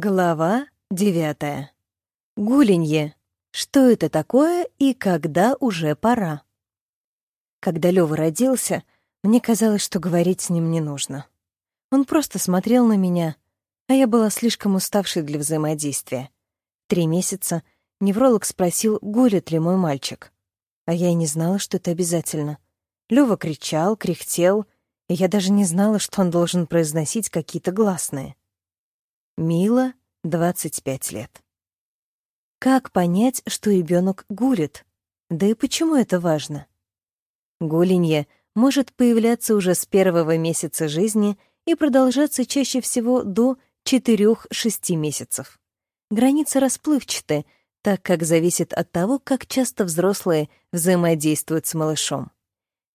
Глава девятая. Гуленье. Что это такое и когда уже пора? Когда Лёва родился, мне казалось, что говорить с ним не нужно. Он просто смотрел на меня, а я была слишком уставшей для взаимодействия. Три месяца невролог спросил, гулит ли мой мальчик. А я и не знала, что это обязательно. Лёва кричал, кряхтел, и я даже не знала, что он должен произносить какие-то гласные. Мила, 25 лет. Как понять, что ребенок гулит? Да и почему это важно? Гуленье может появляться уже с первого месяца жизни и продолжаться чаще всего до 4-6 месяцев. Границы расплывчаты, так как зависит от того, как часто взрослые взаимодействуют с малышом.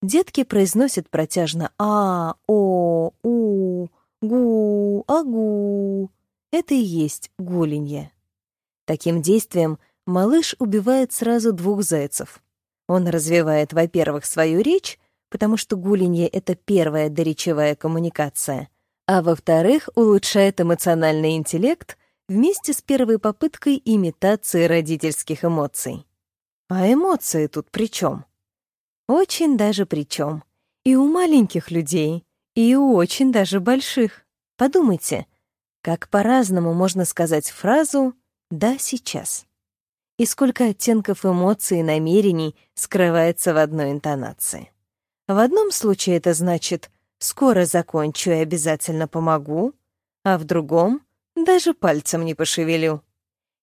Детки произносят протяжно «а», «о», «у», «гу», «агу», это и есть голенье. Таким действием малыш убивает сразу двух зайцев. Он развивает, во-первых, свою речь, потому что гуленье — это первая доречевая коммуникация, а во-вторых, улучшает эмоциональный интеллект вместе с первой попыткой имитации родительских эмоций. А эмоции тут при чем? Очень даже при чем. И у маленьких людей, и у очень даже больших. Подумайте, как по-разному можно сказать фразу «да, сейчас». И сколько оттенков эмоций и намерений скрывается в одной интонации. В одном случае это значит «скоро закончу и обязательно помогу», а в другом «даже пальцем не пошевелю».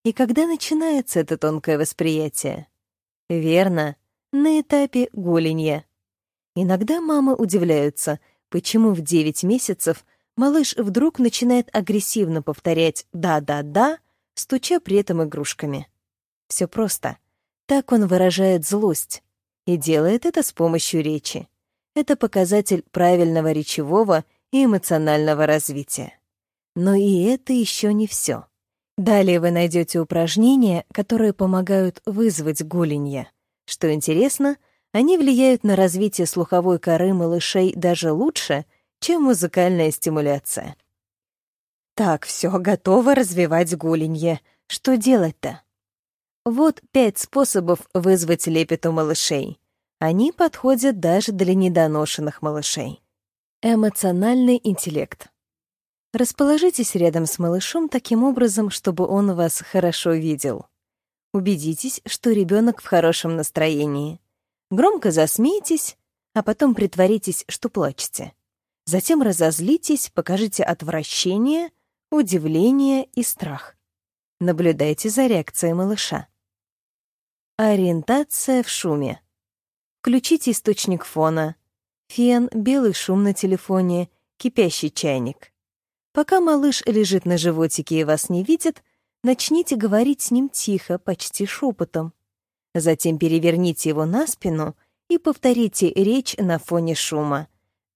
И когда начинается это тонкое восприятие? Верно, на этапе голенья. Иногда мамы удивляются, почему в 9 месяцев малыш вдруг начинает агрессивно повторять «да-да-да», стуча при этом игрушками. Все просто. Так он выражает злость. И делает это с помощью речи. Это показатель правильного речевого и эмоционального развития. Но и это еще не все. Далее вы найдете упражнения, которые помогают вызвать гуленье. Что интересно, они влияют на развитие слуховой коры малышей даже лучше — чем музыкальная стимуляция. Так, все, готово развивать голенье. Что делать-то? Вот пять способов вызвать лепет у малышей. Они подходят даже для недоношенных малышей. Эмоциональный интеллект. Расположитесь рядом с малышом таким образом, чтобы он вас хорошо видел. Убедитесь, что ребенок в хорошем настроении. Громко засмейтесь, а потом притворитесь, что плачете. Затем разозлитесь, покажите отвращение, удивление и страх. Наблюдайте за реакцией малыша. Ориентация в шуме. Включите источник фона. Фен, белый шум на телефоне, кипящий чайник. Пока малыш лежит на животике и вас не видит, начните говорить с ним тихо, почти шепотом. Затем переверните его на спину и повторите речь на фоне шума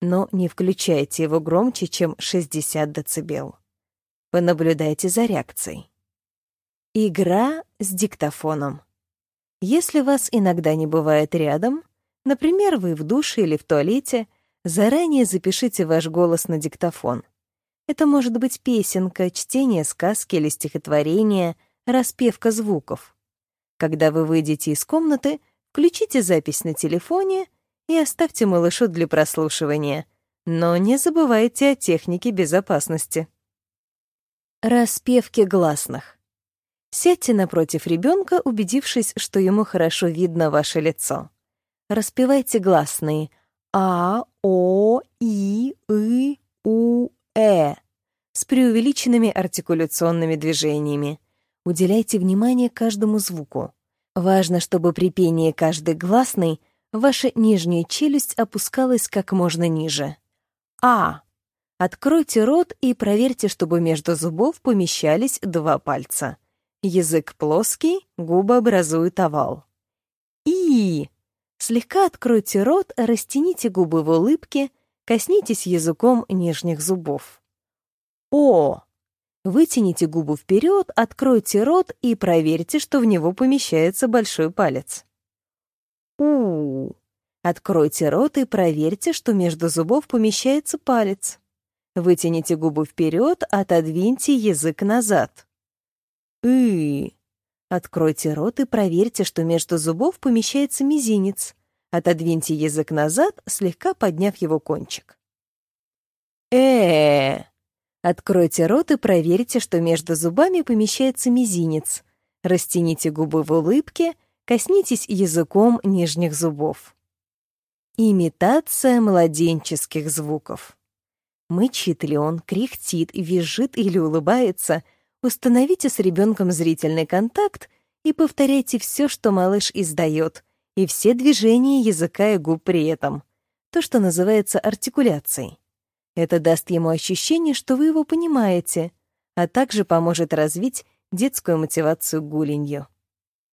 но не включайте его громче, чем 60 дБ. Понаблюдайте за реакцией. Игра с диктофоном. Если вас иногда не бывает рядом, например, вы в душе или в туалете, заранее запишите ваш голос на диктофон. Это может быть песенка, чтение сказки или стихотворения, распевка звуков. Когда вы выйдете из комнаты, включите запись на телефоне и оставьте малышу для прослушивания. Но не забывайте о технике безопасности. Распевки гласных. Сядьте напротив ребенка, убедившись, что ему хорошо видно ваше лицо. Распевайте гласные А, О, И, И, У, Э с преувеличенными артикуляционными движениями. Уделяйте внимание каждому звуку. Важно, чтобы при пении каждой гласной — Ваша нижняя челюсть опускалась как можно ниже. А. Откройте рот и проверьте, чтобы между зубов помещались два пальца. Язык плоский, губы образуют овал. И. Слегка откройте рот, растяните губы в улыбке, коснитесь языком нижних зубов. О. Вытяните губу вперед, откройте рот и проверьте, что в него помещается большой палец у Откройте рот и проверьте, что между зубов помещается палец. Вытяните губы вперед, отодвиньте язык назад. «ы». Откройте рот и проверьте, что между зубов помещается мизинец. Отодвиньте язык назад, слегка подняв его кончик. э Откройте рот и проверьте, что между зубами помещается мизинец. Растяните губы в улыбке, коснитесь языком нижних зубов. Имитация младенческих звуков. Мычит ли он, кряхтит, визжит или улыбается — Установите с ребенком зрительный контакт и повторяйте все, что малыш издает, и все движения языка и губ при этом. То, что называется артикуляцией. Это даст ему ощущение, что вы его понимаете, а также поможет развить детскую мотивацию к.